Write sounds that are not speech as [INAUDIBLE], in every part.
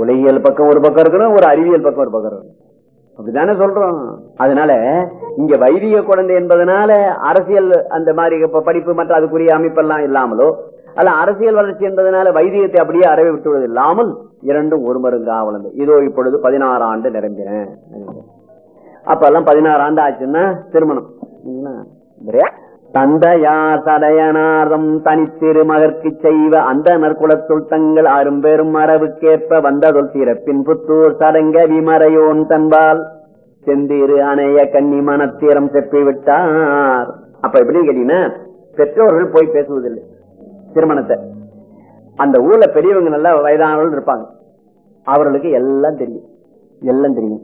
உலகியல் பக்கம் ஒரு பக்கம் இருக்கணும் ஒரு அறிவியல் பக்கம் ஒரு பக்கம் இருக்கணும். அப்படித்தானே சொல்றோம். அதனால இங்க வைதிக குழந்தை என்பதனால அரசியல் அந்த மாதிரி படிப்பு மற்ற அதுக்குரிய அமைப்பெல்லாம் இல்லாமலோ அல்ல அரசியல் வளர்ச்சி என்பதனால வைதிகத்தை அப்படியே அறவை விட்டுவது இல்லாமல் இரண்டும் ஒரு மருங்காவளந்து இதோ இப்பொழுது பதினாறு ஆண்டு நிரம்பின. அப்ப எல்லாம் பதினாறு ஆண்டு ஆச்சுன்னா திருமணம். இல்லைங்களா? தந்தையார் தனித்திரு தனித்திருமகற்கு செய்வ அந்த நற்குலத்துள் தங்கள் அரும்பெரும் மரபுக்கேற்ப வந்ததொல் சிறப்பின் புத்தூர் சடங்க விமறையோன் தன்பால் செந்திரு அணைய கன்னி மனத்தீரம் செப்பிவிட்டார். அப்ப எப்படின்னு கேட்டீங்கன்னா பெற்றோர்கள் போய் பேசுவதில்லை. திருமணத்தை. அந்த ஊர்ல பெரியவங்க நல்ல வயதானவர்கள் இருப்பாங்க. அவர்களுக்கு எல்லாம் தெரியும். எல்லாம் தெரியும்.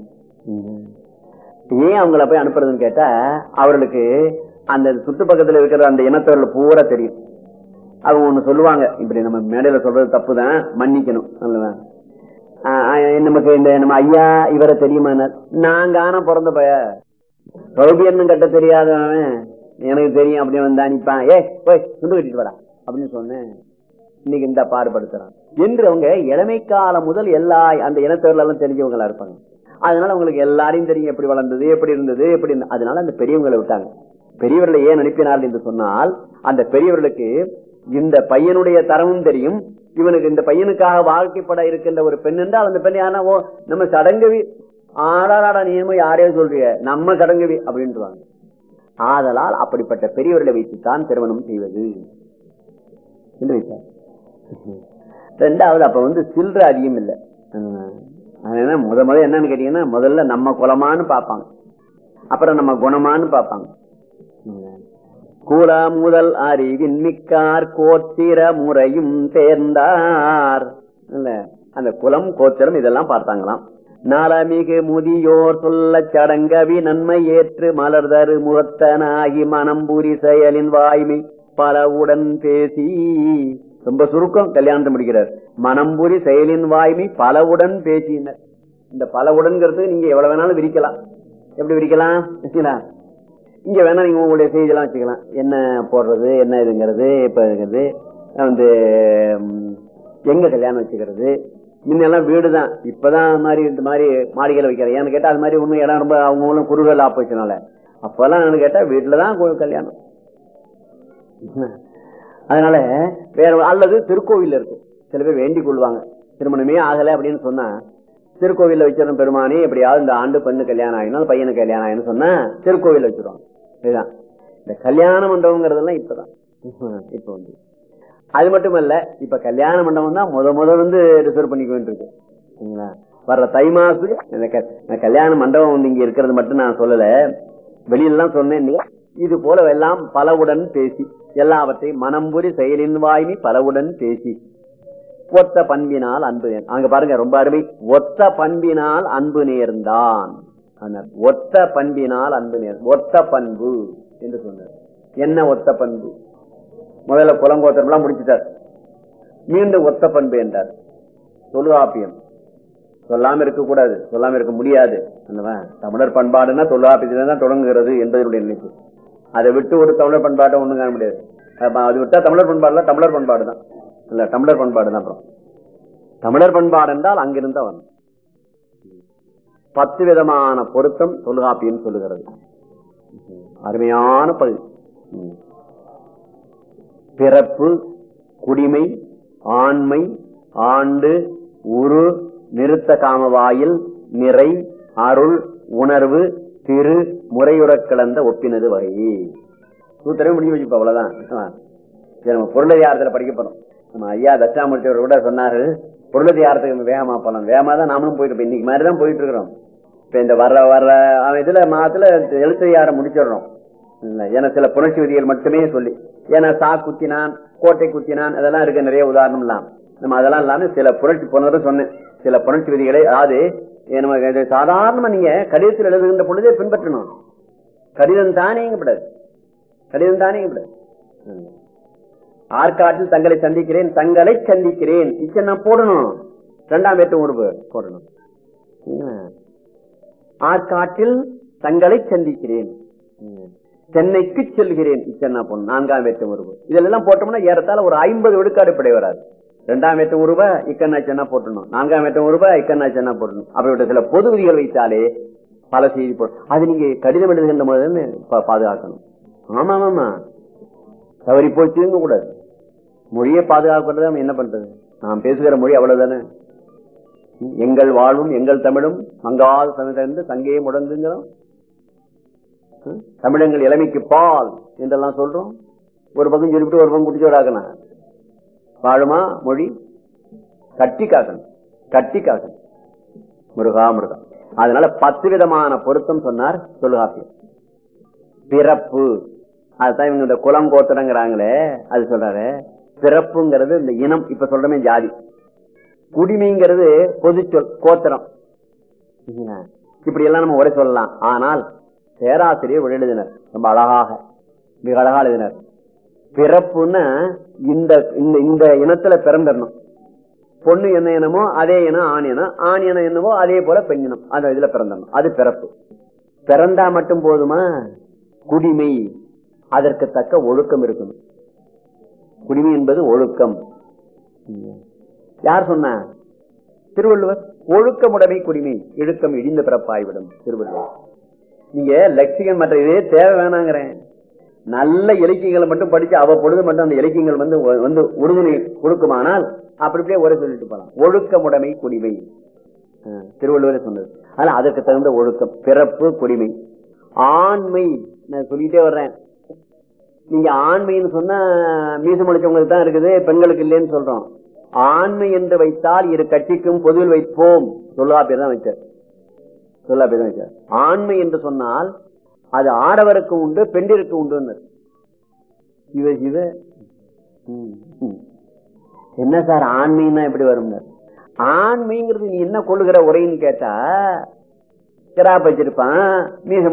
ஏன் அவங்கள போய் அனுப்புறதுன்னு கேட்டா அவர்களுக்கு அந்த சுத்து பக்கத்துல இருக்கிற அந்த இனத்தவர்கள் பூரா தெரியும். அவங்க ஒண்ணு சொல்லுவாங்க இப்படி நம்ம மேடையில சொல்றது தப்புதான் மன்னிக்கணும் நல்லதா நமக்கு இந்த நம்ம ஐயா இவரை தெரியுமா நான் காண பிறந்த பய. சௌபியன்னு கட்ட தெரியாதவன். எனக்கு தெரியும் அப்படின்னு வந்தா நிப்பான் ஏ போய் சுண்டு கட்டிட்டு வரா அப்படின்னு சொன்னேன். இன்னைக்கு இந்த பாடுபடுத்துறான். என்று அவங்க இளமை காலம் முதல் எல்லா அந்த இனத்தவர்கள் எல்லாம் தெரிஞ்சவங்களா இருப்பாங்க. அதனால அவங்களுக்கு எல்லாரையும் தெரியும் எப்படி வளர்ந்தது எப்படி இருந்தது எப்படி இருந்தது. அதனால அந்த பெரியவங்களை விட்டாங்க. பெரியவர்களை ஏன் அனுப்பினார் என்று சொன்னால் அந்த பெரியவர்களுக்கு இந்த பையனுடைய தரமும் தெரியும். இவனுக்கு இந்த பையனுக்காக வாழ்க்கைப்பட இருக்கின்ற ஒரு பெண் என்றால் அந்த பெண் ஓ நம்ம சடங்குவி ஆடாடா நியமம் யாரையோ சொல்றிய நம்ம சடங்குவி அப்படின்றாங்க. ஆதலால் அப்படிப்பட்ட பெரியவர்களை வைத்துத்தான் திருமணம் செய்வது. ரெண்டாவது அப்ப வந்து சில்லற அதிகம் இல்லை. அதனால முத முத என்னன்னு கேட்டீங்கன்னா முதல்ல நம்ம குலமான்னு பார்ப்பாங்க. அப்புறம் நம்ம குணமான்னு பார்ப்பாங்க. கூலா முதல் அறிவின் மிக்கார் கோத்திர முறையும் சேர்ந்தார் இல்ல அந்த குலம் கோத்திரம் இதெல்லாம் பார்த்தாங்களாம். நலமிகு முதியோர் சொல்ல சடங்கவி நன்மை ஏற்று மலர்தரு முகத்தனாகி மனம்புரி செயலின் வாய்மை பலவுடன் பேசி. ரொம்ப சுருக்கம் கல்யாணத்தை முடிக்கிறார். மனம்புரி செயலின் வாய்மை பலவுடன் பேசினர். இந்த பலவுடன்கிறது நீங்க எவ்வளவு வேணாலும் விரிக்கலாம். எப்படி விரிக்கலாம்? வச்சுங்களா இங்க வேணா நீங்க உங்களுடைய செய்தியெல்லாம் வச்சுக்கலாம். என்ன போடுறது என்ன இதுங்கிறது இப்ப இருக்கிறது வந்து எங்க கல்யாணம் வச்சுக்கிறது. முன்னெல்லாம் வீடு தான் இப்பதான் மாதிரி இந்த மாதிரி மாளிகையில் வைக்கிறேன் ஏன்னு கேட்டா அது மாதிரி ஒன்னும் இடம் ரொம்ப அவங்களும் குறுகல் ஆப்போச்சுனால அப்பெல்லாம் என்னன்னு கேட்டா வீட்டுல தான் கல்யாணம். அதனால வேற அல்லது திருக்கோவில் இருக்கும் சில பேர் வேண்டிக் கொள்வாங்க. திருமணமே ஆகலை அப்படின்னு சொன்னா திருக்கோவில்ல வச்சிருந்த பெருமானே எப்படியாவது இந்த ஆண்டு பெண்ணு கல்யாணம் ஆகினா பையனுக்கு கல்யாணம் ஆகினு சொன்னா திருக்கோவில் வச்சிருவாங்க. இதுதான். இந்த கல்யாண மண்டபங்கிறதெல்லாம் இப்பதான். இப்ப வந்து. அது மட்டுமல்ல இப்ப கல்யாண மண்டபம் தான் முத முத வந்து ரிசர்வ் பண்ணிக்க வேண்டியிருக்கு. சரிங்களா? வர்ற தை மாசத்துக்கு இந்த கல்யாண மண்டபம் வந்து இங்க இருக்கிறது மட்டும் நான் சொல்லல. வெளியிலாம் சொன்னேன் இது போல எல்லாம் பலவுடன் பேசி எல்லாவற்றையும் மனம்புரி செயலின் வாய்மை பலவுடன் பேசி. ஒத்த பண்பினால் அன்பு அங்க பாருங்க ரொம்ப அருமை. ஒத்த பண்பினால் அன்பு நேர்ந்தான். சொன்னார். ஒத்த பண்பினால் அன்பு நேர் ஒத்த பண்பு என்று சொன்னார். என்ன ஒத்த பண்பு? முதல்ல குலங்கோத்திரம் எல்லாம் முடிச்சுட்டார். மீண்டும் ஒத்த பண்பு என்றார். தொல்காப்பியம். சொல்லாம இருக்க கூடாது சொல்லாம இருக்க முடியாது. தமிழர் பண்பாடுன்னா தொல்காப்பியத்துல தான் தொடங்குகிறது என்பதனுடைய நினைப்பு. அதை விட்டு ஒரு தமிழர் பண்பாட்டை ஒன்றும் காண முடியாது. அது விட்டா தமிழர் பண்பாடுல தமிழர் பண்பாடு தான் இல்ல தமிழர் பண்பாடு தான் அப்புறம். தமிழர் பண்பாடு என்றால் அங்கிருந்தா வரும் பத்து விதமான பொருத்தம் தொல்காப்பியம் சொல்லுகிறது. அருமையான பகுதி பிறப்பு குடிமை ஆண்மை ஆண்டு உரு நிறுத்த காமவாயில் நிறை அருள் உணர்வு திரு முறையுறக் கலந்த ஒப்பினது வகை. சூத்திரமே முடிஞ்சு வச்சுப்போம் அவ்வளவுதான். சரி நம்ம பொருளதிகாரத்துல படிக்க போறோம் நம்ம ஐயா தட்சாமூர்த்தி கூட சொன்னாரு பொருளாதாரத்துக்கு வேகமா போலாம்? வேகமா தான் நாமளும் போயிட்டு இருப்போம் இன்னைக்கு மாதிரி தான் போயிட்டு இருக்கிறோம். இப்ப இந்த வர்ற வர்ற அவன் இதுல மாதத்துல எழுத்தையாரம் முடிச்சிடறோம். ஏன்னா சில புணர்ச்சி விதிகள் மட்டுமே சொல்லி ஏன்னா சா குத்தினான் கோட்டை குத்தினான் அதெல்லாம் இருக்க நிறைய உதாரணம் எல்லாம். நம்ம அதெல்லாம் இல்லாம சில புரட்சி போனதும் சொன்னேன். சில புணர்ச்சி விதிகளை அதாவது நமக்கு சாதாரணமா நீங்க கடிதத்தில் எழுதுகின்ற பொழுதே பின்பற்றணும். கடிதம் தானேங்கப்படாது கடிதம் தானே ம். ஆற்காட்டில் தங்களை சந்திக்கிறேன் தங்களை சந்திக்கிறேன். இச்சை நான் போடணும். இரண்டாம் வேற்று உறுப்பு போடணும். ஆற்காட்டில் தங்களை சந்திக்கிறேன். சென்னைக்கு செல்கிறேன். இச்சன்னா பொண்ணு நான்காம் வேற்று உறவு இதெல்லாம் போட்டோம்னா ஏறத்தால ஒரு ஐம்பது விழுக்காடு படை வராது. ரெண்டாம் வேட்டம் ஒரு இக்கண்ணா சென்னா போட்டணும். நான்காம் வேட்டம் ஒரு இக்கண்ணா சென்னா போட்டணும். அப்படிப்பட்ட சில பொது விதிகள் வைத்தாலே பல செய்தி போடும். அது நீங்க கடிதம் எழுதுகின்ற போது பா- பாதுகாக்கணும். ஆமா ஆமா தவறி போச்சுங்க கூடாது மொழியை பாதுகாக்கிறது நம்ம என்ன பண்றது? நாம் பேசுகிற மொழி அவ்வளவுதானே? எங்கள் வாழ்வும் எங்கள் தமிழும் மங்காத தமிழந்து தங்கையை முடங்குங்கிறோம் தமிழங்கள் இளமைக்கு பால் என்றெல்லாம் சொல்றோம். ஒரு பக்கம் சொல்லிவிட்டு ஒரு பக்கம் குடிச்சோடாக்கணும் வாழுமா மொழி? கட்டி காக்கணும் கட்டி காக்கணும் முருகா முருகா. அதனால பத்து விதமான பொருத்தம் சொன்னார் தொல்காப்பியம் பிறப்பு. அதுதான் இவங்க இந்த குலம் கோத்திரங்கிறாங்களே அது சொல்றாரு. பிறப்புங்கிறது இந்த இனம் இப்ப சொல்றமே ஜாதி. குடிமைங்கிறது பொதுச்சொல் கோத்திரம். இப்படி எல்லாம் நம்ம உரை சொல்லலாம். ஆனால் பேராசிரியர் ஒரு எழுதினர் ரொம்ப அழகாக மிக அழகா எழுதினர். பிறப்புன்னா இந்த இந்த- இந்த இனத்துல பிறந்திடணும். பொண்ணு என்ன இனமோ அதே இனம் ஆண் இனம். ஆண் இனம் என்னவோ அதே போல பெண் இனம். அந்த இதுல பிறந்தணும் அது பிறப்பு. பிறந்தா மட்டும் போதுமா? குடிமை. அதற்கு தக்க ஒழுக்கம் இருக்கணும். குடிமை என்பது ஒழுக்கம். யார் சொன்ன? திருவள்ளுவர். ஒழுக்கமுடைமை குடிமை. இழுக்கம் இடிந்த பிறப்பாய்விடும் திருவள்ளுவர். நீங்க லட்சியம் மற்ற இதே தேவை வேணாங்கிறேன். நல்ல இலக்கியங்களை மட்டும் படிச்சு அவ்வப்பொழுது மட்டும் அந்த இலக்கியங்கள் வந்து வந்து உறுதுணை கொடுக்குமானால் அப்படி இப்படியே ஒரே சொல்லிட்டு போலாம். ஒழுக்கமுடைமை குடிமை. திருவள்ளுவரே சொன்னது. ஆனா அதற்கு தகுந்த ஒழுக்கம் பிறப்பு குடிமை. ஆண்மை. நான் சொல்லிட்டே வர்றேன். நீங்க ஆண்மைன்னு சொன்னா மீச முடிச்சவங்களுக்கு தான் இருக்குது பெண்களுக்கு இல்லைன்னு சொல்றோம். ஆண்மை என்று வைத்தால் இரு கட்சிக்கும் பொதுவில் வைப்போம். தொல்லாப்பியர் தான் வச்சார். தொல்லாப்பியர் தான் வைச்சார். ஆண்மை என்று சொன்னால் அது ஆடவருக்கு உண்டு பெண்டிற்கு உண்டு இவ இவ ம், ம். என்ன சார் ஆண்மைன்னா எப்படி வரும் ஆண்மைங்கிறது நீ என்ன கொள்ளுகிற உரைன்னு கேட்டா கிராப் வச்சிருப்பான் மீச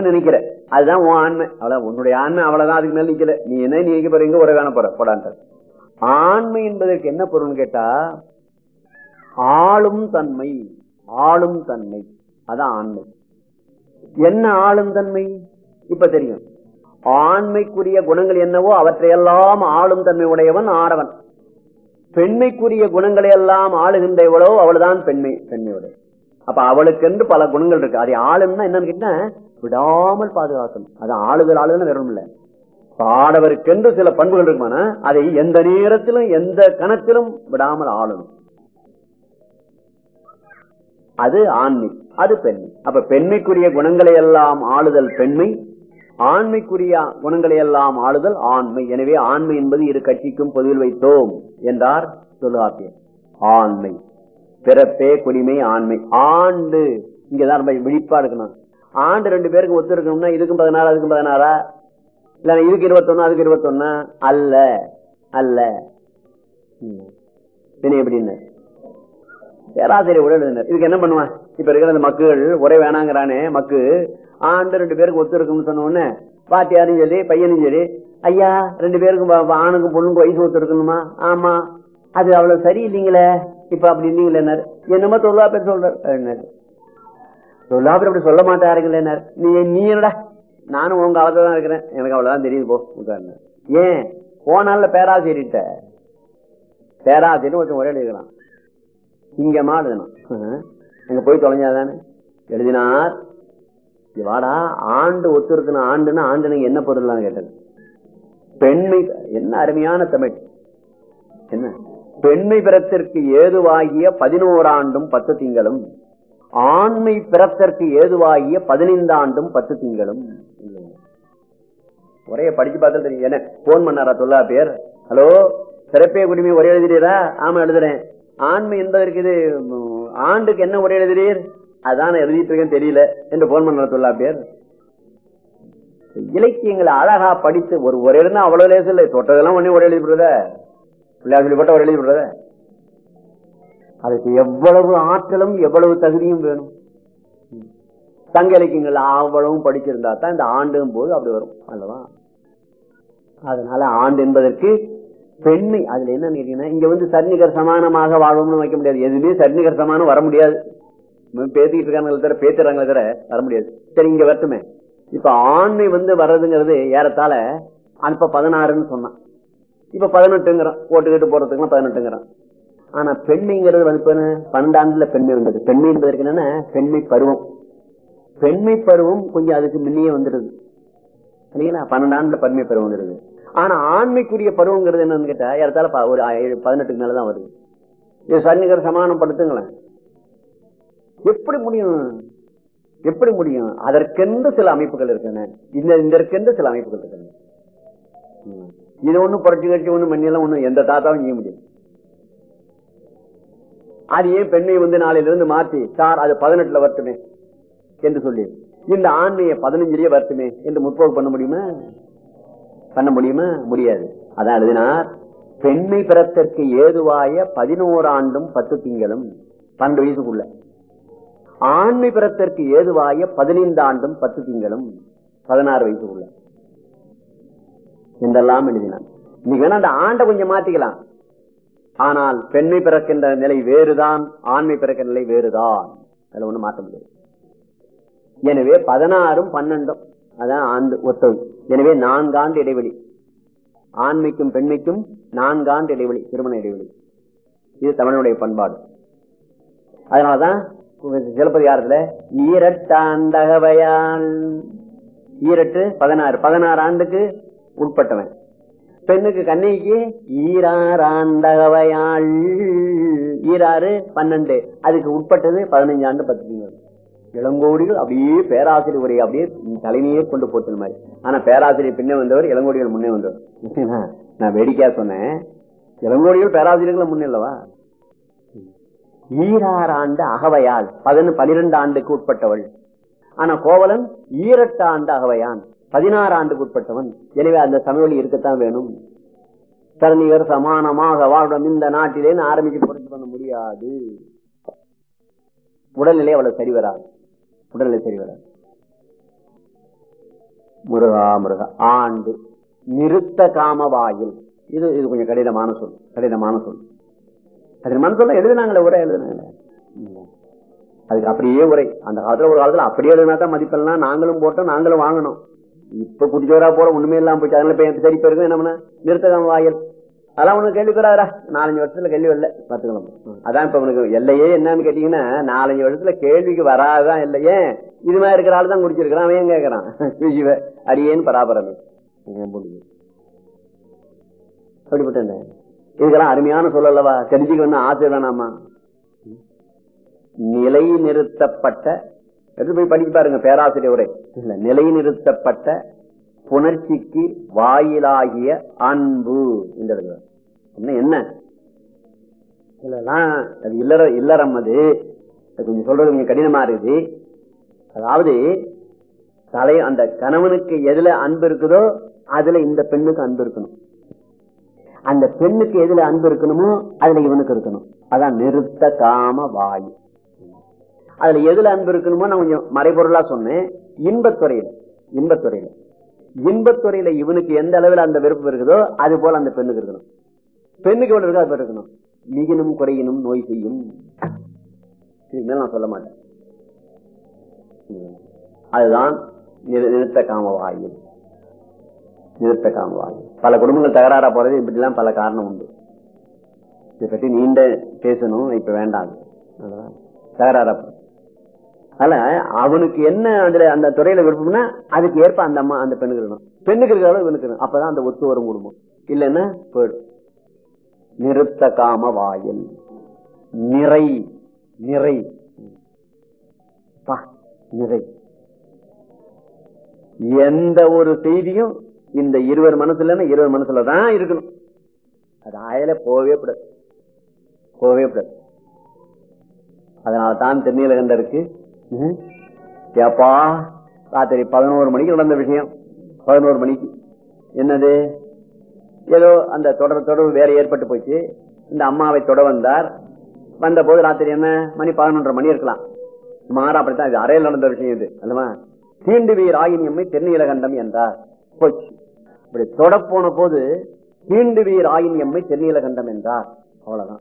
நினைக்கிற. அதுதான் உன் ஆண்மை. அவ்வளவு உன்னுடைய ஆண்மை அவ்வளவுதான் அதுக்கு மேல நிக்கல. நீ என்ன நீ நிக்க போறீங்க ஒரு காண போற போடான்ட்டு ஆண்மை என்பதற்கு என்ன பொருள்னு கேட்டா ஆளும் தன்மை ஆளும் தன்மை. அதான் ஆண்மை. என்ன ஆளும் தன்மை? இப்ப தெரியும். ஆண்மைக்குரிய குணங்கள் என்னவோ அவற்றையெல்லாம் ஆளும் தன்மை உடையவன் ஆடவன் பெண்மைக்குரிய குணங்களை எல்லாம் ஆளுகின்ற எவ்வளோ அவள்தான் பெண்மை பெண்மையுடைய. அப்ப அவளுக்கென்று பல குணங்கள் இருக்கு. அதை ஆளுன்னா என்னன்னு கேட்டா விடாமல் பாதுகாக்கணும். அது ஆளுதல் ஆளுதல் வேற இல்லை பாடவருக்கென்று சில பண்புகள் இருக்குமானா அதை எந்த நேரத்திலும் எந்த கணத்திலும் விடாமல் ஆளணும். அது ஆண்மை அது பெண்மை. அப்ப பெண்மைக்குரிய குணங்களை எல்லாம் ஆளுதல் பெண்மை ஆண்மைக்குரிய குணங்களை எல்லாம் ஆளுதல் ஆண்மை. எனவே ஆண்மை என்பது இரு கட்சிக்கும் பொதுவில் வைத்தோம் என்றார் தொல்காப்பியர். ஆண்மை. பிறப்பே குடிமை ஆண்மை. ஆண்டு. இங்கதான் நம்ம விழிப்பா இருக்கணும். ஆண்டு ரெண்டு பேருக்கு ஒத்து இருக்கணும்னா இதுக்கும் பதினாறு அதுக்கும் பதினாறா? இல்ல இதுக்கு இருபத்தொன்னு அதுக்கு இருபத்தொன்னா? அல்ல. அல்ல. ம். எப்படின்னு பேராசிரியர் உடல் இதுக்கு என்ன பண்ணுவான்? இப்ப இருக்கிற அந்த மக்கள் உரை வேணாங்கிறானே மக்கு. ஆண்டு ரெண்டு பேருக்கு ஒத்து இருக்கும்னு சொன்ன உடனே பாட்டியாரும் சரி பையனும் சரி ஐயா ரெண்டு பேருக்கும் ஆணுக்கும் பொண்ணுக்கும் வயசு ஒத்து இருக்கணுமா? ஆமா. அது அவ்வளவு சரி இல்லைங்களே இப்ப அப்படி இல்லைங்களே என்னமோ தொல்லா பேர் சொல்றாரு தொல்லாபுரம் அப்படி சொல்ல மாட்டாருங்களே நீ நீ என்னடா? நானும் உங்க காலத்துல தான் இருக்கிறேன். எனக்கு அவ்வளவுதான் தெரியுது போ ஏன்? போனால பேராசிரியர்கிட்ட. பேராசிரியர் ஒருத்தன் ஒரே எழுதுகிறான் சிங்கமா எழுதணும் ஆஹ். அங்க போய் தொலைஞ்சாதானே எழுதினார். வாடா ஆண்டு ஒத்து இருக்கணும் ஆண்டுன்னு ஆண்டுன்னு என்ன பொருள்லாம் கேட்டது? பெண்மை என்ன அருமையான தமிழ். என்ன? பெண்மை பிறத்திற்கு ஏதுவாகிய பதினோராண்டும் பத்து திங்களும் ஆண்மை பிறத்திற்கு ஏதுவாகிய பதினைந்தாண்டும் பத்து திங்களும். ஒரே படிச்சு பார்த்தா தெரியும். என்ன? போன் பண்ணாரா தொல்லா பேர்? ஹலோ? சிறப்பே குடிமை ஒரே எழுதுறீரா ஆமா எழுதுறேன். ஆண்மை என்பதற்கு இது ஆண்டுக்கு என்ன ஒரே எழுதுறீர்? அதான் எழுதிட்டு இருக்கேன் தெரியல. என்று போன் பண்ணாரா தொல்லா பேர்? இலக்கியங்களை அழகா படித்து ஒரு ஒரே இருந்தா அவ்வளவு லேசு இல்லை. தொட்டதெல்லாம் ஒண்ணே ஒரே எழுதி விடுறத பிள்ளையார் சொல்லிப்பட்ட ஒரு எழுதி விடுறத? அதுக்கு எவ்வளவு ஆற்றலும் எவ்வளவு தகுதியும் வேணும். சங்க இலக்கியங்கள் அவ்வளவும் படிச்சிருந்தா தான் இந்த ஆண்டும் போது அப்படி வரும். அல்லவா? அதனால ஆண்டு என்பதற்கு பெண்மை. அதுல என்ன கேட்டீங்கன்னா இங்க வந்து சர்ணிகர் சமானமாக வாழும்னு வைக்க முடியாது. எதுவுமே சர்ணிகர் சமானம் வர முடியாது. பேசிக்கிட்டு இருக்காங்களே தர பேசுறாங்களே தவிர வர முடியாது. சரி இங்க வரட்டுமே. இப்ப ஆண்மை வந்து வர்றதுங்கிறது ஏறத்தால அனுப்ப பதினாறுன்னு சொன்னான். இப்ப பதினெட்டுங்கிறான். ஓட்டுக்கிட்டு போறதுக்குலாம் பதினெட்டுங்கிறான். ஆனா பெண்மைங்கிறது வந்து பன்னெண்டாண்டுல பெண்மை வந்தது. பெண்மை என்பதற்கு என்னன்னா பெண்மை பருவம். பெண்மை பருவம் கொஞ்சம் அதுக்கு முன்னே வந்துடுது. சரிங்களா? பன்னெண்டாண்டுல பெண்மை பருவம் வந்துடுது. ஆனா ஆண்மைக்குரிய பருவங்கிறது என்னன்னு கேட்டா இடத்தால ஒரு பதினெட்டுக்கு மேலதான் வருது. இது சன்னிகர் சமானம் படுத்துங்களேன் எப்படி முடியும்? எப்படி முடியும்? அதற்கென்று சில அமைப்புகள் இருக்கின்றன. இந்த இதற்கென்று சில அமைப்புகள் இருக்கின்றன. ம். இது ஒண்ணும் புரட்சி கட்சி ஒண்ணு மண்ணியெல்லாம் ஒண்ணும் எந்த தாத்தாவும் செய்ய முடியும் அது ஏன் பெண்ணை வந்து நாளையில இருந்து மாத்தி சார் அது பதினெட்டுல வரட்டுமே என்று சொல்லி இந்த ஆண்மையை பதினஞ்சுலயே வரட்டுமே என்று முற்போக்கு பண்ண முடியுமா? பண்ண முடியுமா? முடியாது. அதான் எழுதினார் பெண்மை பிறத்திற்கு ஏதுவாய பதினோராண்டும் பத்து திங்களும் பன்னெண்டு வயசுக்குள்ள. ஆண்மை பிறத்திற்கு ஏதுவாய பதினைந்து ஆண்டும் பத்து திங்களும் பதினாறு வயசுக்குள்ள. என்றெல்லாம் எழுதினான். நீங்க வேணா அந்த ஆண்டை கொஞ்சம் மாத்திக்கலாம். ஆனால் பெண்மை பிறக்கின்ற நிலை வேறுதான் ஆண்மை பிறக்கிற நிலை வேறுதான். அதுல ஒண்ணு மாற்ற முடியாது. எனவே பதினாறும் பன்னெண்டும் அதான் ஆண்டு ஒத்தது. எனவே நான்காண்டு இடைவெளி. ஆண்மைக்கும் பெண்மைக்கும் நான்காண்டு இடைவெளி திருமண இடைவெளி. இது தமிழனுடைய பண்பாடு. அதனாலதான் சிலப்பதிகாரத்துல ஈரட்டாண்டகவையால் ஈரட்டு பதினாறு பதினாறு ஆண்டுக்கு உட்பட்டவன் பெண்ணுக்கு கண்ணைக்கு ஈராறாண்டகவையாள் ஈராறு பன்னெண்டு. அதுக்கு உட்பட்டது பதினஞ்சு ஆண்டு பத்து இளங்கோடிகள் அப்படியே பேராசிரியர் உரையை அப்படியே தலைமையே கொண்டு போட்டு மாதிரி. ஆனா பேராசிரியர் பின்னே வந்தவர் இளங்கோடிகள் முன்னே வந்தவர். நான் வேடிக்கையா சொன்னேன். இளங்கோடிகள் பேராசிரியர்கள் முன்னே இல்லவா? ஈராறு ஆண்டு அகவையாள். பதினொன்று பனிரெண்டு ஆண்டுக்கு உட்பட்டவள். ஆனா கோவலன் ஈரட்டு ஆண்டு அகவையான். பதினாறு ஆண்டுக்கு உட்பட்டவன் எனவே அந்த சமவெளி இருக்கத்தான் வேணும். தரணிகர் சமானமாக வாழும் இந்த நாட்டிலே ஆரம்பிச்சு புரட்சி பண்ண முடியாது. உடல்நிலை அவ்வளவு சரி வராது. உடல்நிலை சரி வராது. முருகா முருகா ஆண்டு. நிறுத்த காம வாயில். இது இது கொஞ்சம் கடினமான சொல். கடினமான சொல். கடினமான சொல்ல எழுதுனாங்களே உரை எழுதுனாங்களே. அதுக்கு அப்படியே உரை. அந்த காலத்துல ஒரு காலத்துல அப்படியே எழுதினா தான் மதிப்பெல்லாம் நாங்களும் போட்டோம் நாங்களும் வாங்கணும் இப்ப குடிச்சோரா போற ஒண்ணுமே இல்லாம போச்சு அதனால சரி போயிருக்கும். என்ன பண்ண? நிறுத்த காம வாயில். அதெல்லாம் உனக்கு கேள்வி கூடாதா நாலஞ்சு வருஷத்துல கேள்வி வரல. பாத்துக்கலாம் அதான் இப்ப உனக்கு எல்லையே என்னன்னு கேட்டீங்கன்னா நாலஞ்சு வருஷத்துல கேள்விக்கு வராதான் இல்லையே இது மாதிரி இருக்கிற ஆள் தான் குடிச்சிருக்கிறான். அவன் கேட்கறான் இவ அடியேன் பராபரமே? அப்படிப்பட்ட இதுக்கெல்லாம் அருமையான சொல்லலவா தெரிஞ்சுக்க வேணும் ஆசை வேணாமா? நிலை நிறுத்தப்பட்ட எடுத்து போய் படிக்க பாருங்க பேராசிரியர் உரை நிலை நிறுத்தப்பட்ட புணர்ச்சிக்கு வாயிலாகிய அன்பு இந்த என்ன என்ன? இதெல்லாம் அது இல்லற இல்லறம் அது. அது கொஞ்சம் சொல்றது கொஞ்சம் கடினமா இருக்குது. அதாவது தலை அந்த கணவனுக்கு எதுல அன்பு இருக்குதோ அதுல இந்த பெண்ணுக்கு அன்பு இருக்கணும். அந்த பெண்ணுக்கு எதுல அன்பு இருக்கணுமோ அதுல இவனுக்கு இருக்கணும். அதான் நிறுத்த காம வாயு. அதுல எதுல அன்பு இருக்கணுமோ நான் கொஞ்சம் மறைபொருளா சொன்னேன். இன்பத்துறையில இன்பத்துறையில. இன்பத்துறையில இவனுக்கு எந்த அளவில் அந்த விருப்பம் இருக்குதோ அது போல அந்த பெண்ணுக்கு இருக்கணும். பெண்ணுக்கு எவ்வளவு இருக்கோ அது இருக்கணும்? மிகினும் குறையினும் நோய் செய்யும். இதுமேல் நான் சொல்ல மாட்டேன். அதுதான் நிறு- நிறுத்த காம வாயு நிறுத்த காம வாயு பல குடும்பங்கள் தகராறா போறது இப்படிலாம் பல காரணம் உண்டு. இதை பற்றி நீண்ட பேசணும் இப்ப வேண்டாம். தகராறா போறது. அல்ல அவனுக்கு என்ன அதுல அந்த துறையில விருப்பம்னா அதுக்கு ஏற்ப அந்த அம்மா அந்த பெண்ணுக்கு இருக்கணும். பெண்ணுக்கு இருக்கிற அளவு இவனுக்கு அப்பதான் அந்த ஒத்து வரும் குடும்பம். இல்லைன்னா போயிடும் நிறுத்த காம வாயில். நிறை நிறை. பா, நிறை. எந்த ஒரு செய்தியும் இந்த இருவர் மனசுல இருவர் மனசுல தான் இருக்கணும். அது ஆயில போகவே கூடாது. போகவே கூடாது. அதனால தான் திருநீலகண்டருக்கு ஏப்பா ராத்திரி பதினோரு மணிக்கு நடந்த விஷயம். பதினோரு மணிக்கு. என்னது? ஏதோ அந்த தொடர் தொடர்பு வேற ஏற்பட்டு போச்சு. இந்த அம்மாவை தொட வந்தார். வந்த போது ராத்திரி என்ன? மணி பதினொன்றரை மணி இருக்கலாம். மாறா அப்படித்தான் இது அறையில் நடந்த விஷயம் இது அல்லவா? தீண்டுவி ராகினி அம்மை தென்னீலகண்டம் என்றார். போச்சு. இப்படி தொட போன போது ராகினி அம்மை தென்னீலகண்டம் என்றார். அவ்வளவுதான்.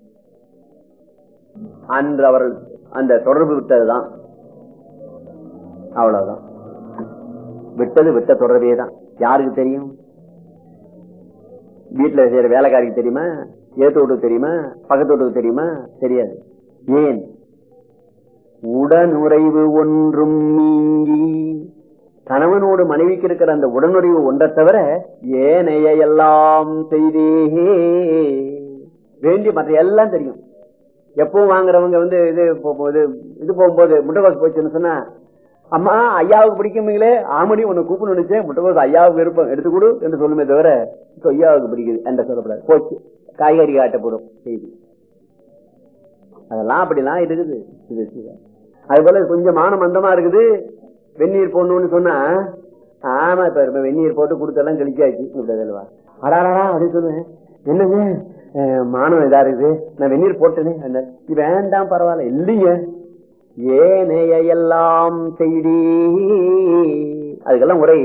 அன்று அவர்கள் அந்த தொடர்பு விட்டதுதான். அவ்வளவுதான். விட்டது விட்ட தொடர்பே தான். யாருக்கு தெரியும்? வீட்டுல செய்யற வேலைக்காரிக்கு தெரியுமா? ஏத்தோட்டுக்கு தெரியுமா? பக்கத்து வீட்டுக்கு தெரியுமா? தெரியாது. ஏன்? உடனுறைவு ஒன்றும் நீங்கி கணவனோடு மனைவிக்கு இருக்கிற அந்த உடனுறைவு ஒன்றை தவிர ஏனைய எல்லாம் செய்தேகே வேண்டி மற்ற எல்லாம் தெரியும். எப்பவும் வாங்குறவங்க வந்து இது போகும்போது இது இது போகும்போது முட்டைகோஸ் போச்சுன்னு சொன்னா அம்மா ஐயாவுக்கு பிடிக்குமீங்களே? ஆமணி உன்னை கூப்பிட நினைச்சேன். முட்டைகோஸ் ஐயாவுக்கு விருப்பம். எடுத்து கொடு என்று சொல்லுமே தவிர இப்போ ஐயாவுக்கு பிடிக்குது என்ற சொல்லப்படாது. போச்சு. காய்கறி காட்டப்படும் செய்தி. அதெல்லாம் அப்படிலாம் இருக்குது. அது போல கொஞ்சம் மானம் மந்தமா இருக்குது. வெந்நீர் போடணும்னு சொன்னா ஆமா இப்ப இப்ப வெந்நீர் போட்டு கொடுத்தெல்லாம் கழிச்சாச்சு. இப்படிவா அடாடா அப்படின்னு சொல்லுவேன் என்னங்க? மானம் இதா இருக்குது. நான் வெந்நீர் போட்டேனே. அந்த வேண்டாம் பரவாயில்ல. இல்லைங்க. ஏனைய எல்லாம் செய்தி. அதுக்கெல்லாம் உரை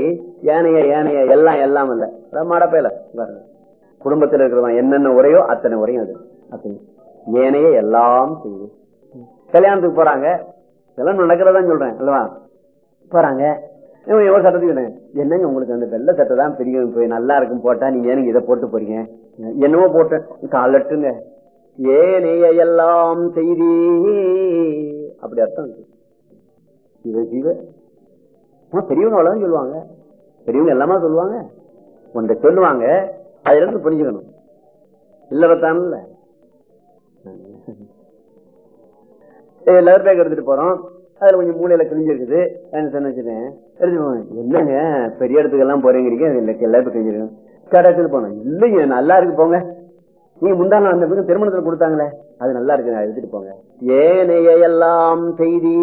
ஏனைய ஏனைய எல்லாம் எல்லாம் இல்ல அதான் குடும்பத்தில் இருக்கிறவன் என்னென்ன உரையோ அத்தனை உரையும் அது. அத்தனை ஏனைய எல்லாம் செய்தி. கல்யாணத்துக்கு போறாங்க. இதெல்லாம் நடக்கிறதான் சொல்றேன் அல்லவா? போறாங்க. இவன் எவ்வளவு சட்டத்துக்கு என்னங்க உங்களுக்கு அந்த வெள்ளை சட்டை தான் பெரிய போய் நல்லா இருக்கும் போட்டா நீங்க ஏனுங்க இதை போட்டு போறீங்க? என்னவோ போட்டேன். காலட்டுங்க ஏனைய எல்லாம் செய்தி. அப்படி அர்த்தம். சிவ சிவ பெரியவங்க அவ்வளவுதான் சொல்லுவாங்க. பெரியவங்க எல்லாமே சொல்லுவாங்க. ஒன்றை சொல்லுவாங்க. அதுல இருந்து புரிஞ்சுக்கணும் இல்லவத்தான்ல லெவர் பேக் எடுத்துட்டு போறோம். அதுல கொஞ்சம் மூலையில கிழிஞ்சிருக்குது என்ன சொன்ன என்னங்க பெரிய இடத்துக்கெல்லாம் எல்லாம் போறீங்க எல்லாரும் கிழிஞ்சிருக்கு கடை போனோம் இல்லைங்க நல்லா இருக்கு போங்க. நீங்க முந்தான அந்த பிறகு திருமணத்துல கொடுத்தாங்களே அது நல்லா இருக்கு எடுத்துட்டு போங்க. ஏனைய எல்லாம் செய்தி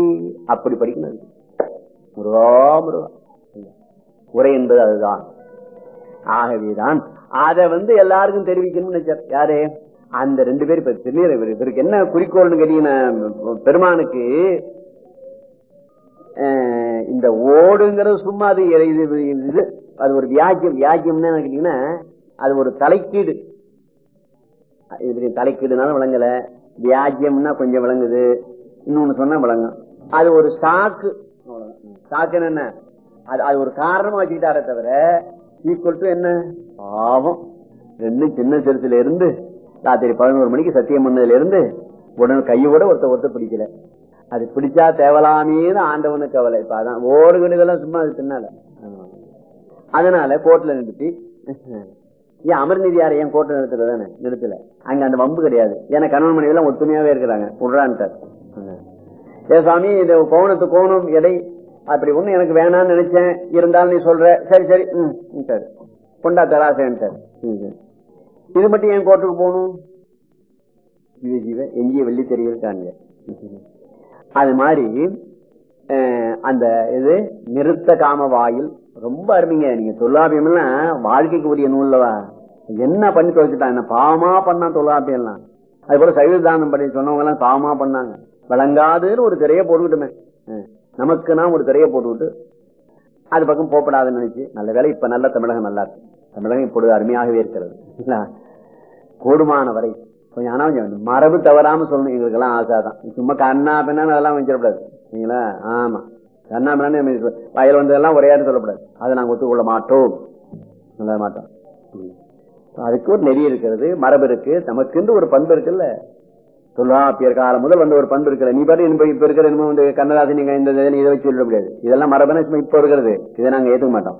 அப்படி படிக்கணும். முருகா முருகா. உரை என்பது அதுதான். ஆகவேதான் அதை வந்து எல்லாருக்கும் தெரிவிக்கணும்னு நினைச்சார். யாரு? அந்த ரெண்டு பேர் இப்ப திருநீர் இவருக்கு என்ன குறிக்கோள்னு கேட்டீங்கன்னா பெருமானுக்கு இந்த ஓடுங்கிறது சும்மா அது இது இது- அது ஒரு வியாக்கியம் வியாக்கியம்னு கேட்டீங்கன்னா அது ஒரு தலைக்கீடு. இப்படி தலைக்கீடுனாலும் விளங்கல. வியாஜ்யம்னா கொஞ்சம் விளங்குது. இன்னொன்னு சொன்னா விளங்கும். அது ஒரு சாக்கு சாக்குன்னு என்ன அது அது ஒரு காரணமா வச்சுக்கிட்டாரே தவிர ஈக்குவல் டு என்ன? பாவம். ரெண்டும் சின்ன சிறுசுல இருந்து ராத்திரி பதினோரு மணிக்கு சத்தியம் பண்ணதுல இருந்து உடனே கையோட ஒருத்த ஒருத்த பிடிக்கல. அது பிடிச்சா தேவலாமேன்னு ஆண்டவனுக்கு கவலை. இப்ப அதான் ஓடு சும்மா அது பின்னால. அதனால கோர்ட்ல நிறுத்தி ஏன் அமர்நிதி யார் ஏன் கோட்டை நிறுத்துறது தானே? நிறுத்தல. அங்க அந்த வம்பு கிடையாது. ஏன்னா கணவன் மனைவி எல்லாம் ஒத்துமையாவே இருக்கிறாங்க. உட்றான்ட்டார் ஏ சாமி இந்த கோவணத்து கோணம் எடை அப்படி ஒண்ணு எனக்கு வேணாம்னு நினைச்சேன். இருந்தாலும் நீ சொல்ற. சரி சரி. ம் ம், கொண்டா தராசேன்ட்டார் ம், இது மட்டும் ஏன் கோர்ட்டுக்கு போகணும்? ஜீவ ஜீவ எங்கேயும் வெள்ளி தெரியிருக்காங்க அது மாதிரி அந்த இது நிறுத்த காம வாயில். ரொம்ப அருமைங்க. நீங்க தொல்லாபியம்லாம் வாழ்க்கைக்கு உரிய நூல்லவா? என்ன பண்ணி தொலைச்சிட்டான் என்ன பாவமா பண்ணான் தொல்லாபியம்லாம் அது போல சைவதானம் பண்ணி சொன்னவங்க எல்லாம் பாவமா பண்ணாங்க. விளங்காதுன்னு ஒரு திரைய போட்டுக்கிட்டுமே. அஹ், நமக்கு நான் ஒரு திரைய போட்டுக்கிட்டு அது பக்கம் போகப்படாதுன்னு நினைச்சு நல்ல வேலை இப்ப நல்ல தமிழகம் நல்லா இருக்கு. தமிழகம் இப்பொழுது அருமையாகவே இருக்கிறது. கூடுமான வரை கொஞ்சம் ஆனா கொஞ்சம் மரபு தவறாம சொல்லணும். எங்களுக்கு எல்லாம் ஆசாதான் சும்மா கண்ணா பின்னா அதெல்லாம் வச்சிடக்கூடாது. சரிங்களா ஆமா. கண்ணா வயல் வந்ததெல்லாம் ஒரே ஆடு சொல்லக்கூடாது அதை நாங்கள் ஒத்துக்கொள்ள மாட்டோம். சொல்ல மாட்டோம். ம். அதுக்கு ஒரு நெறி இருக்கிறது மரபு இருக்கு நமக்குன்னு ஒரு பண்பு இருக்குல்ல. தொல்லாப்பியர் காலம் முதல் வந்து ஒரு பண்பு இருக்கிற நீ பாட்டு இப்போ இப்போ இருக்கிற என்னமோ வந்து கண்ணதாசன் நீங்கள் இந்த இதை இதை வச்சு சொல்ல முடியாது. இதெல்லாம் மரபுனா இப்போ இருக்கிறது. இதை நாங்கள் ஏற்றுக்க மாட்டோம்.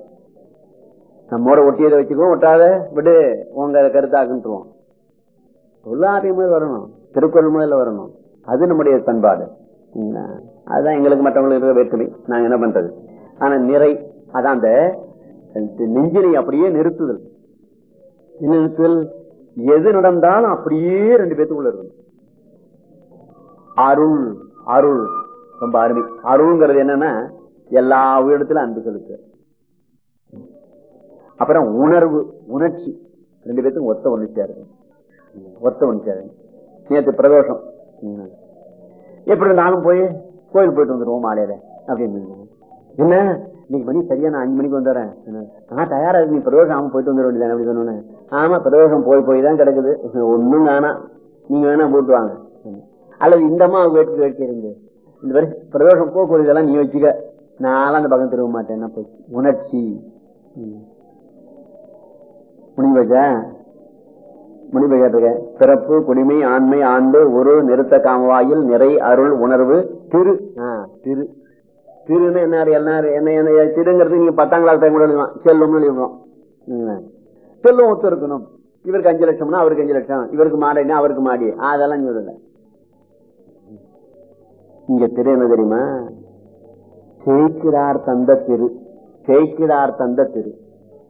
நம்மோட ஒட்டியதை வச்சுக்கோ ஒட்டாத விடு. உங்க கருத்தாக்குன்ட்டுருவோம் தொல்லாப்பியம் முதல் வரணும். திருக்குறள் முதல்ல வரணும். அது நம்முடைய பண்பாடு. அதுதான் எங்களுக்கு மற்றவங்களுக்கு இருக்கிற வேற்றுமை. நாங்க என்ன பண்றது? ஆனா நிறை அதான் அந்த நெஞ்சினை அப்படியே நிறுத்துதல். நிறுத்துதல்? எது நடந்தாலும் அப்படியே ரெண்டு பேத்துக்குள்ள இருக்கணும். அருள் அருள். ரொம்ப அருமை. அருள்ங்கிறது என்னன்னா எல்லா உயிரிடத்திலும் அன்பு செலுத்து அப்புறம் உணர்வு உணர்ச்சி. ரெண்டு பேத்துக்கும் ஒத்த உணர்ச்சியா இருக்கு ஒத்த உணர்ச்சியா இருக்கு நேற்று பிரதோஷம். எப்படி இருந்தாலும் போய் கோயில் போயிட்டு வந்துடுவோம் மாலையில அப்படின்னு. என்ன? இன்னைக்கு மணி சரியா நான் அஞ்சு மணிக்கு வந்துடுறேன். ஆ தயாரா இருக்கு நீ பிரதோஷம் ஆமா போயிட்டு வந்துட வேண்டியதானே அப்படி சொன்னேன் ஆமா பிரதோஷம் போய் போய் தான் கிடக்குது. ஒன்னும் வேணாம் நீங்க வேணா போட்டு வாங்க. அல்லது இந்தமா அம்மா வேட்கை வேட்கை இருந்து இந்த மாதிரி பிரதோஷம் போக்குவரத்து இதெல்லாம் நீ வச்சுக்க. நான்லாம் அந்த பக்கம் திரும்ப மாட்டேன். என்ன போச்சு உணர்ச்சி. முடிவச்சா வச்சா முடிவு கேட்டிருக்கேன். பிறப்பு குடிமை ஆண்மை ஆண்டு ஒரு நிறுத்த காமவாயில் நிறை அருள் உணர்வு திரு ஆ, திரு. திருன்னு என்ன என்ன என்ன என்ன திருங்கிறது நீங்க பத்தாம் கிளாஸ் டைம் கூட எழுதலாம் செல்வம்னு எழுதணும் ம். ஒத்து இருக்கணும். இவருக்கு அஞ்சு லட்சம்னா அவருக்கு அஞ்சு லட்சம். இவருக்கு மாடினா அவருக்கு மாடி. அதெல்லாம் சொல்லுங்க இங்க திரு என்ன தெரியுமா? செய்கிறார் தந்த திரு. செய்கிறார் தந்த திரு.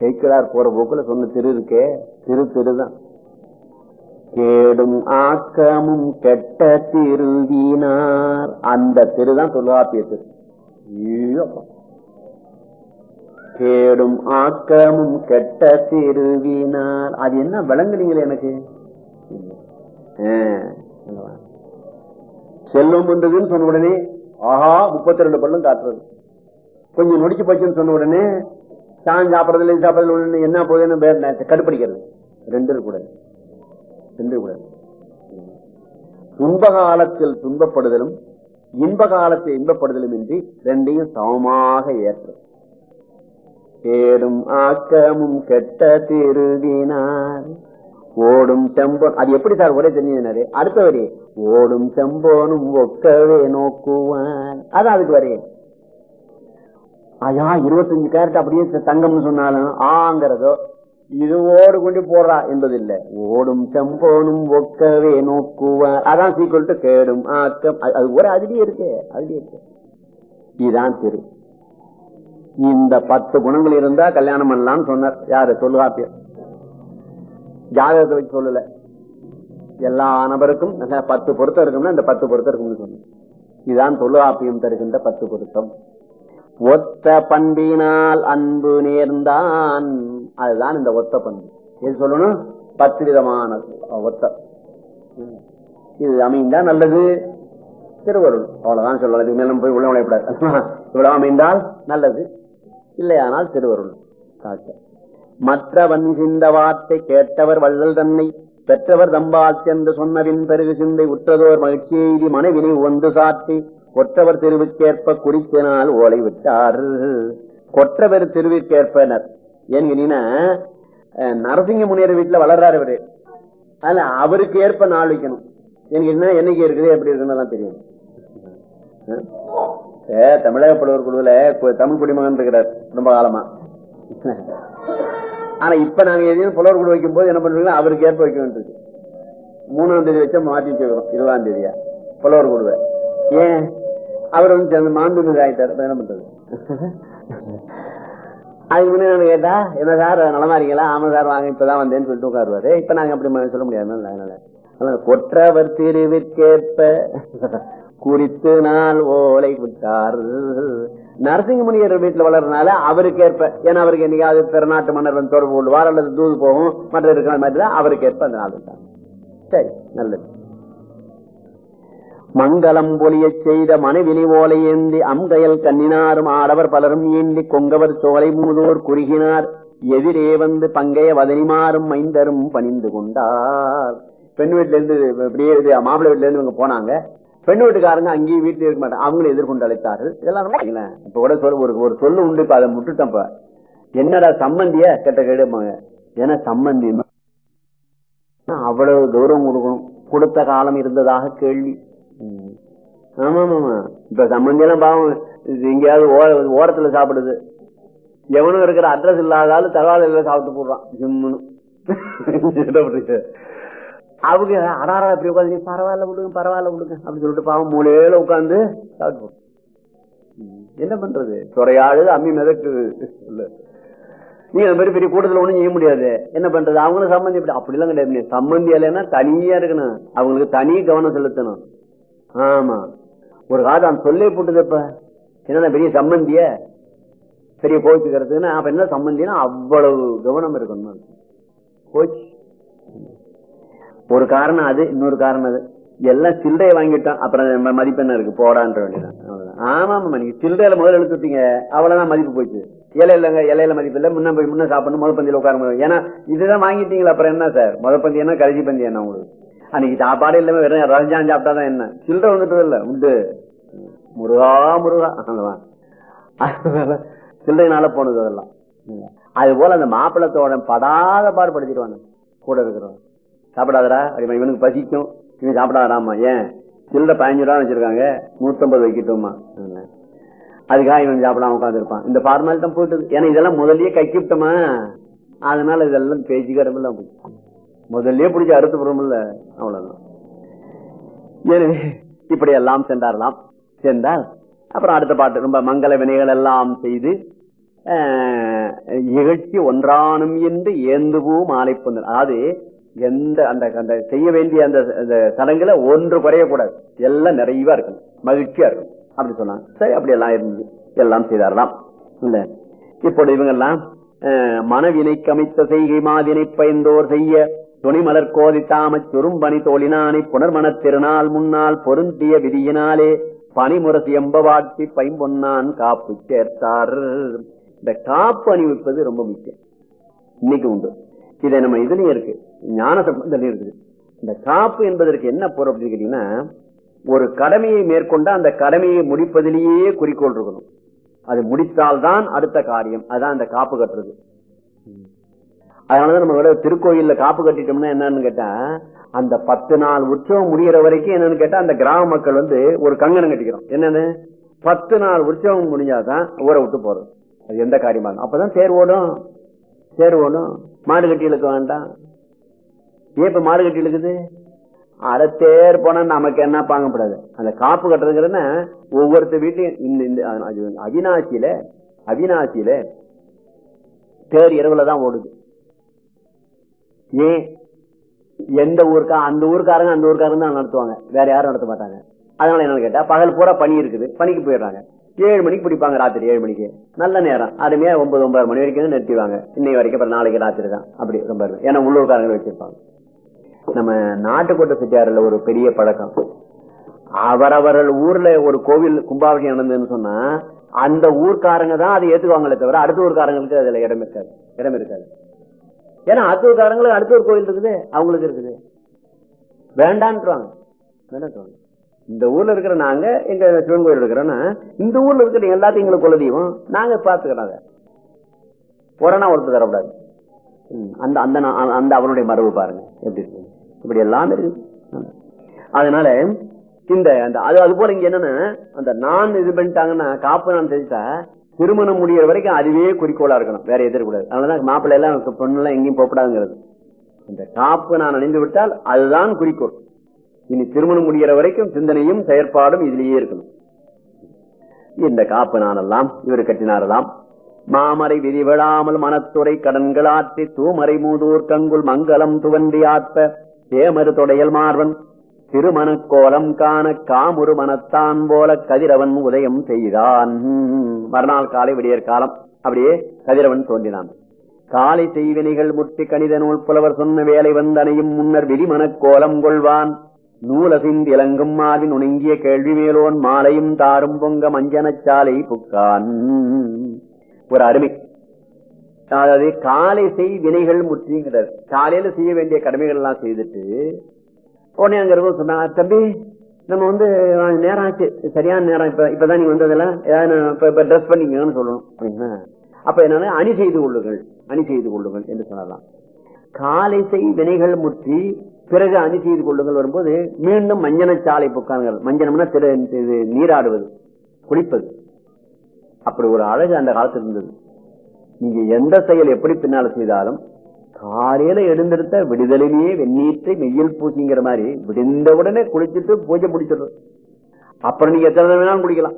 சேக்கிடார் போற போக்குல சொன்ன திரு இருக்கே. திரு திருதான் கேடும் ஆக்கமும் கெட்ட திருவினார் அந்த திருதான் தொல்காப்பிய திரு கேடும் ஆக்கமும் கெட்ட திருவினார் அது என்ன விளங்குறீங்களே எனக்கு? செல்வம் வந்ததுன்னு சொன்ன உடனே ஆஹா முப்பத்தி ரெண்டு பல்லும் காட்டுறது. கொஞ்சம் நொடிச்சு போச்சுன்னு சொன்ன உடனே சான் சாப்பிடறதுல சாப்பிடறது என்ன போகுதுன்னு கடுப்படிக்கிறது ரெண்டு கூட. சென்று கூடாது துன்ப காலத்தில் துன்பப்படுதலும் இன்ப காலத்தில் இன்பப்படுதலும் இன்றி ரெண்டையும் சமமாக ஏற்றும் கேடும் ஆக்கமும் கெட்ட திருடினார். ஓடும் செம்போன் அது எப்படி சார் ஒரே தெரிஞ்சினாரு அடுத்த வரி ஓடும் செம்போனும் ஒக்கவே நோக்குவான் அதான் அதுக்கு வரி. ஐயா இருபத்தஞ்சு கேரட் அப்படியே தங்கம்னு சொன்னாலும் ஆங்கிறதோ இது ஓடு கொண்டு போடுறா என்பதில்லை. ஓடும் செம்போனும் ஒக்கவே நோக்குவார் அதான் சீக்கிரம் கேடும் ஆக்கம். அது- ஒரு அதுலயே இருக்கு அதுலயே இருக்கு. இதுதான் திரு இந்த பத்து குணங்கள் இருந்தா கல்யாணம் பண்ணலாம்னு சொன்னார். யாரு? தொல்காப்பியர். ஜாதகத்தை வச்சு சொல்லல. எல்லா நபருக்கும் நல்ல பத்து பொருத்தம் இருக்கும்னா இந்த பத்து பொருத்தம் இருக்கும்னு சொன்னேன் இதுதான் தொல்காப்பியம் தருகின்ற பத்து பொருத்தம். ஒத்த பண்பினால் அன்பு நேர்ந்தான். அதுதான் இந்த ஒத்த பண்பு. எது சொல்லணும்? பத்து விதமான ஒத்த. இது அமைந்தா நல்லது திருவருள். அவ்வளவுதான் சொல்லலாம் இதுக்கு மேலும் போய் உள்ள [LAUGHS] இவ்வளவு அமைந்தால் நல்லது. இல்லையானால் திருவருள். மற்றவன் சிந்த வார்த்தை கேட்டவர் வள்ளல் தன்னை பெற்றவர் தம்பால் சென்று சொன்னவின் பெருகு சிந்தை உற்றதோர் மகிழ்ச்சியெய்தி மனைவினை ஒன்று சாட்டி கொற்றவர் திருவுக்கேற்ப குறித்தினால் ஓலை விட்டார். கொற்றவர் திருவிற்கேற்பனர். ஏன்னு கேட்டீங்கன்னா நரசிங்க முனியர் வீட்டுல வளர்றாரு இவரு. அதுல அவருக்கு ஏற்ப நாள் வைக்கணும். எனக்கு என்ன என்னைக்கு இருக்குது எப்படி இருக்குன்னு தெரியும். ஏ, தமிழக புலவர் குழுவில் தமிழ் குடிமகன் இருக்கிறார் ரொம்ப காலமா. ஆனா இப்ப நாங்க எதையும் புலவர் குழு வைக்கும் போது என்ன பண்றீங்கன்னா அவருக்கு ஏற்ப வைக்க வேண்டியது. மூணாம் தேதி வச்சா மாற்றி வச்சுக்கிறோம் இருபதாம் தேதியா. புலவர் குழுவை. ஏன்? அவர் வந்து மாண்புமிகு ஆயிட்டார் என்ன பண்றது? அதுக்கு முன்னாடி கேட்டா என்ன சார் நலமா இருக்கீங்களா? ஆமா சார் வாங்க இப்பதான் வந்தேன்னு சொல்லிட்டு உட்காருவாரு. இப்ப நாங்க அப்படி சொல்ல முடியாது அதனால கொற்றவர் திருவிற்கேற்ப குறித்து நாள் ஓலை விட்டார். நரசிங்கமுனியர் வீட்டுல வளர்றதுனால அவருக்கு ஏற்ப ஏன்னா அவருக்கு என்னைக்காவது பிறநாட்டு மன்னர் தொடர்பு கொள்வார் அல்லது தூது போகும் மற்ற இருக்கிற மாதிரி தான் அவருக்கு ஏற்ப அந்த நாள் சரி நல்லது. மங்களம் பொலியச் செய்த மனைவினி ஓலை ஏந்தி அம்கையல் கண்ணினாரும் ஆடவர் பலரும் ஏந்தி கொங்கவர் சோலை மூதோர் குறுகினார். எதிரே வந்து பங்கைய வதனிமாறும் மைந்தரும் பணிந்து கொண்டார். பெண் வீட்டுல இருந்து இப்படியே மாப்பிள்ளை வீட்டுல இருந்து இவங்க போனாங்க. பெண் வீட்டுக்காரங்க அங்கேயும் வீட்டுல இருக்க மாட்டாங்க. அவங்களும் எதிர்கொண்டு அழைத்தார்கள் இதெல்லாம் இப்ப கூட சொல் ஒரு ஒரு சொல்லு உண்டு இப்ப அதை முட்டுட்டேன் இப்ப. என்னடா சம்பந்திய? கெட்ட கேடுமாங்க ஏன்னா சம்பந்தி அவ்வளவு தூரம் கொடுக்கணும். கொடுத்த காலம் இருந்ததாக கேள்வி. ஆமா ஆமா இப்ப சம்பந்தியெல்லாம் பாவம். இது எங்கேயாவது ஓரத்துல சாப்பிடுது. எவனும் இருக்கிற அட்ரஸ் இல்லாதாலும் தகவல் சாப்பிட்டு போடுறான். ஜிம்முன்னு. அவங்க அடாரா இப்படி உட்காந்து பரவாயில்ல விடுங்க பரவாயில்ல விடுங்க. அப்படின்னு சொல்லிட்டு பாவம் மூலையில உட்காந்து சாப்பிட்டு ம். என்ன பண்றது? துறையாடு அம்மி மிதக்குது. நீங்க அந்த மாதிரி பெரிய கூட்டத்தில் ஒன்றும் செய்ய முடியாது. என்ன பண்றது? அவங்களும் சம்பந்தி இப்படி அப்படிலாம் கிடையாது. சம்பந்தி இல்லைன்னா தனியா இருக்கணும். அவங்களுக்கு தனி கவனம் செலுத்தணும். ஆமா. ஒரு காலம் அந்த சொல்லே போட்டுது இப்ப என்னன்னா பெரிய சம்பந்திய? பெரிய கோச்சுக்கிறதுன்னா அப்ப என்ன சம்பந்தினா அவ்வளவு கவனம் இருக்கணும். கோச்சு ஒரு காரணம் அது இன்னொரு காரணம் அது. எல்லாம் சில்லறையை வாங்கிட்டோம் அப்புறம் மதிப்பெண்ணா இருக்கு? போடான்ற வேண்டியதான் ஆமா ஆமா நீங்க சில்லறையில முதல்ல எடுத்துட்டீங்க அவ்வளவுதான் மதிப்பு போச்சு. இலை இல்லைங்க இலையில மதிப்பு இல்லை. முன்ன போய் முன்ன சாப்பிடணும். முதல் பந்தியில் உட்கார முடியும் ஏன்னா இதுதான் வாங்கிட்டீங்களா அப்புறம் என்ன சார்? முதல் பந்தி என்ன? கடைசி பந்தி என்ன உங்களுக்கு? அன்னைக்கு சாப்பாடு இல்லாம வெறும் ரஞ்சான் சாப்பிட்டாதான் என்ன? சில்லறை வந்துட்டது இல்ல உண்டு. முருகா முருகா. அவ்வளவுதான். சில்லறைனால போனது அதெல்லாம். அது போல அந்த மாப்பிள்ளத்தோட படாத பாடுபடுத்திடுவாங்க கூட இருக்கிறோம் சாப்பிடாதடா இவனுக்கு பசிக்கும். இவன் சாப்பிடாதாமா ஏன்? சில்லற பதினஞ்சு ரூபா வச்சிருக்காங்க. நூத்தம்பது வைக்கட்டுமா அதுக்காக இவன் சாப்பிடாம உட்காந்துருப்பான் இந்த ஃபார்மாலிட்டம் தான் ஏன்னா இதெல்லாம் முதல்லயே கக்கிவிட்டோமா அதனால இதெல்லாம் பேச்சுக்கு இடமெல்லாம் போச்சு. முதல்லயே பிடிச்சி அறுத்து போறோம்ல அவ்வளவுதான். எனவே இப்படி எல்லாம் சென்றாரலாம் சென்றால் அப்புறம் அடுத்த பாட்டு ரொம்ப மங்கள வினைகள் எல்லாம் செய்து இகழ்ச்சி ஒன்றானும் என்று ஏந்துபூ மாலை பொந்தல் அதாவது எந்த அந்த அந்த செய்ய வேண்டிய அந்த அந்த சடங்குல ஒன்று குறையக்கூடாது. எல்லாம் நிறைவா இருக்கணும். மகிழ்ச்சியா இருக்கணும். அப்படி சொன்னாங்க. சரி அப்படி எல்லாம் இருந்தது எல்லாம் செய்தாரலாம் இல்ல இப்போது இவங்க எல்லாம் அஹ், செய்கை மாதினை பயந்தோர் செய்ய துணிமலர் கோதி தாமச் சுரும்பணி தோழினானை புனர்மணத் திருநாள் முன்னால் பொருந்திய விதியினாலே பனிமுரசு எம்பவாட்டி பைம்பொன்னான் காப்பு சேர்த்தார். இந்த காப்பு அணிவிப்பது ரொம்ப முக்கியம். இன்னைக்கு உண்டு. இதை நம்ம இதுலயும் இருக்கு. ஞான சம்பந்தம் இருக்குது. இந்த காப்பு என்பதற்கு என்ன பொருள் அப்படின்னு கேட்டீங்கன்னா ஒரு கடமையை மேற்கொண்ட அந்த கடமையை முடிப்பதிலேயே குறிக்கோள் இருக்கணும். அது முடித்தால்தான் அடுத்த காரியம். அதான் அந்த காப்பு கட்டுறது. அதனாலதான் நம்ம விட திருக்கோயில்ல காப்பு கட்டிட்டோம்னா என்னன்னு கேட்டா அந்த பத்து நாள் உற்சவம் முடிகிற வரைக்கும் என்னன்னு கேட்டா அந்த கிராம மக்கள் வந்து ஒரு கங்கணம் கட்டிக்கிறோம். என்னன்னு? பத்து நாள் உற்சவம் முடிஞ்சாதான் ஊரை விட்டு போறது. அது எந்த காரியமா அப்பதான் தேர் ஓடும். தேர் ஓடும். மாடு கட்டி இழுக்க வேண்டாம். ஏன் இப்ப மாடு கட்டி இழுக்குது? அரை தேர் போனா நமக்கு என்ன பாங்கப்படாது. அந்த காப்பு கட்டுறதுங்கிறதுன்னா ஒவ்வொருத்தர் வீட்டையும் இந்த இந்த அவினாசியில அவினாசியில தேர் இரவுல தான் ஓடுது. ஏன் எந்த ஊருக்கா அந்த ஊருக்காரங்க அந்த ஊருக்காரங்க தான் நடத்துவாங்க. வேற யாரும் நடத்த மாட்டாங்க. அதனால என்னன்னு கேட்டா பகல் பூரா பனி இருக்குது. பனிக்கு போயிடுறாங்க. ஏழு மணிக்கு பிடிப்பாங்க ராத்திரி ஏழு மணிக்கு. நல்ல நேரம். அதுமே ஒன்பது ஒன்பது மணி வரைக்கும் நிறுத்திவாங்க இன்னை வரைக்கும் அப்புறம் நாளைக்கு ராத்திரி தான். அப்படி ரொம்ப இருக்கும். ஏன்னா உள்ளூர்காரங்க வச்சிருப்பாங்க. நம்ம நாட்டுக்கோட்டை செட்டியாரில் ஒரு பெரிய பழக்கம். அவரவர்கள் ஊர்ல ஒரு கோவில் கும்பாபிஷேகம் நடந்ததுன்னு சொன்னா அந்த ஊர்க்காரங்க தான் அதை ஏத்துக்குவாங்களே தவிர அடுத்த ஊர்க்காரங்களுக்கு அதுல இடம் இருக்காது. இடம் இருக்காது. ஏன்னா அடுத்த ஊர்க்காரங்களுக்கு அடுத்த ஒரு கோயில் இருக்குது அவங்களுக்கு இருக்குது. வேண்டான்றாங்க. வேண்டான்றாங்க. இந்த ஊர்ல இருக்கிற நாங்க எங்க சிவன் கோயில் இருக்கிறோன்னா இந்த ஊர்ல இருக்கிற எல்லாத்தையும் எங்களுக்கு குலதெய்வம் நாங்க பாத்துக்கிறோம் அதை. ஒரணா ஒருத்தர் தரக்கூடாது. ம், அந்த அந்த அந்த அவனுடைய மரபு பாருங்க. எப்படி இருக்கு? இப்படி எல்லாம் இருக்கு அதனால இந்த அந்த அது அது போல இங்க என்னன்னா அந்த நான் இது பண்ணிட்டாங்கன்னா காப்பு நான் தெரிஞ்சா திருமணம் முடிகிற வரைக்கும் அதுவே குறிக்கோளா இருக்கணும். வேற எதிர கூடாது. அதனாலதான் மாப்பிள்ளை எல்லாம் பொண்ணு எல்லாம் எங்கேயும் போகக்கூடாதுங்கிறது. இந்த காப்பு நான் அணிந்து விட்டால் அதுதான் குறிக்கோள். இனி திருமணம் முடிகிற வரைக்கும் சிந்தனையும் செயற்பாடும் இதுலயே இருக்கணும். இந்த காப்பு நானெல்லாம் இவர் கட்டினாரெல்லாம் மாமரை விதி விழாமல் மனத்துறை கடன்களாற்றி தூமரை மூதூர் கங்குள் மங்களம் துவன்றி ஆத்த தேமறு தொடையல் மார்வன் திருமணக்கோலம் காண காமுரு மனத்தான் போல கதிரவன் உதயம் செய்தான். மறுநாள் காலை விடியற் காலம் அப்படியே கதிரவன் தோன்றினான். காலை செய்வினைகள் முட்டி கணித நூல் புலவர் சொன்ன வேலை வந்தனையும் முன்னர் விதிமனக் கோலம் கொள்வான். நூலசிந்து இலங்கும் மாவின் உணங்கிய கேள்வி மேலோன் மாலையும் தாரும் பொங்க மஞ்சனச்சாலை புக்கான். ஒரு அருமை. அதாவது காலை செய் வினைகள் முற்றிங்கிறார் காலையில செய்ய வேண்டிய கடமைகள் எல்லாம் செய்துட்டு உடனே அங்க இருக்கும் சொன்னாங்க தம்பி நம்ம வந்து நேரம் ஆச்சு. சரியான நேரம். இப்ப இப்பதான் நீங்க வந்ததெல்லாம் ஏதாவது இப்ப ட்ரெஸ் பண்ணிக்கங்கன்னு சொல்லணும். அப்படின்னா அப்ப என்னன்னா அணி செய்து கொள்ளுங்கள். அணி செய்து கொள்ளுங்கள் என்று சொல்லலாம் காலை செய் வினைகள் முற்றி பிறகு அணி செய்து கொள்ளுங்கள் வரும்போது மீண்டும் மஞ்சன சாலை புக்கான்கள் மஞ்சனம்னா திரு இது நீராடுவது குளிப்பது. அப்படி ஒரு அழகு அந்த காலத்தில் இருந்தது நீங்க எந்த செயல் எப்படி பின்னால செய்தாலும் காலையில எழுந்திருத்த விடுதலையிலேயே வெந்நீற்றை மெய்யில் பூசிங்கிற மாதிரி விடுந்த உடனே குளிச்சுட்டு பூஜை முடிச்சிடுறது. அப்புறம் நீங்க எத்தனை வேணாலும் குளிக்கலாம்.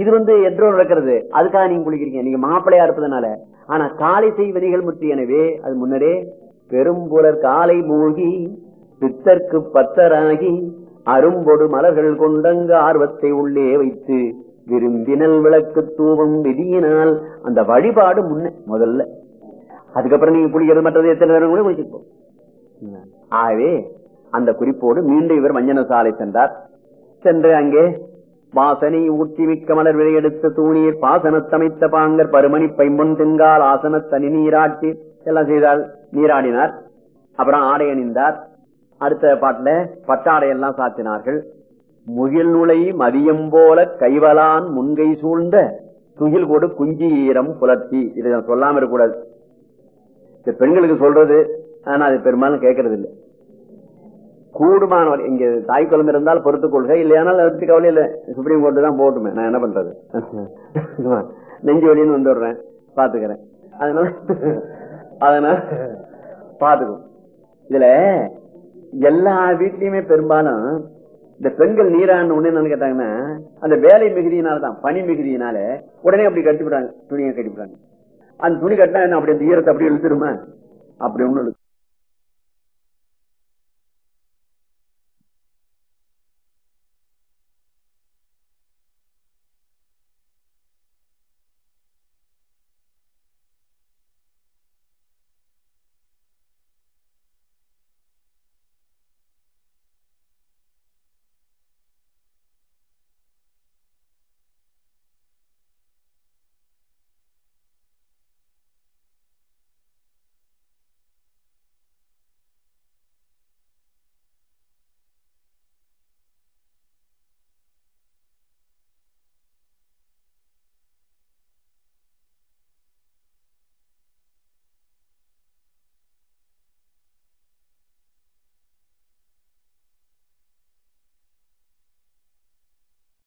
இது வந்து எதிரோ நடக்கிறது. அதுக்காக நீங்க குளிக்கிறீங்க. நீங்க மாப்பிள்ளையா இருப்பதனால. ஆனா காலை செய்வதிகள் முற்றி எனவே அது முன்னரே பெரும்புலர் காலை மூழ்கி பித்தர்க்கு பத்தராகி அரும்பொடு மலர்கள் கொண்டங்க ஆர்வத்தை உள்ளே வைத்து விரும்பினல் விளக்கு தூவம் விதியினால் அந்த வழிபாடு முன்ன முதல்ல. அதுக்கப்புறம் நீங்க குளிக்கிறது மற்றது எத்தனை நேரம் கூட குளிச்சிருப்போம் ஆகவே அந்த குறிப்போடு மீண்டும் இவர் மஞ்சன சாலை சென்றார். சென்று அங்கே வாசனை ஊற்றி மிக்க மலர் விளையெடுத்த தூணீர் பாசனத்தமைத்த பாங்கர் பருமணி பைம்பொன் திங்கால் ஆசன தனி நீராட்டி எல்லாம் செய்தால் நீராடினார். அப்புறம் ஆடை அணிந்தார். அடுத்த பாட்டுல பட்டாடை எல்லாம் சாத்தினார்கள். முகில் நுழை மதியம் போல கைவலான் முன்கை சூழ்ந்த துகில் கொடு குஞ்சி ஈரம் புலர்த்தி இதை சொல்லாம இருக்கக்கூடாது. இந்த பெண்களுக்கு சொல்றது ஆனா அது பெரும்பாலும் கேட்கறது இல்லை கூடுமான இங்க தாய் குழம்பு இருந்தால் பொறுத்துக் கொள்க இல்லையானால் அதை பத்தி கவலை இல்லை. சுப்ரீம் கோர்ட்டு தான் போட்டுமே நான் என்ன பண்றது? [LAUGHS] நெஞ்சு வலின்னு வந்துடுறேன் பாத்துக்கிறேன். அதனால அதனால பாத்துக்கும் இதுல எல்லா வீட்லயுமே பெரும்பாலும் இந்த பெண்கள் நீரான ஒண்ணு என்னன்னு கேட்டாங்கன்னா அந்த வேலை மிகுதியினால தான் பனி மிகுதியினால உடனே அப்படி கட்டிவிடுறாங்க துணியை கட்டிவிடுறாங்க அந்த துணி கட்டினா என்ன அப்படி அந்த ஈரத்தை அப்படி இழுத்துருமா அப்படி ஒண்ணு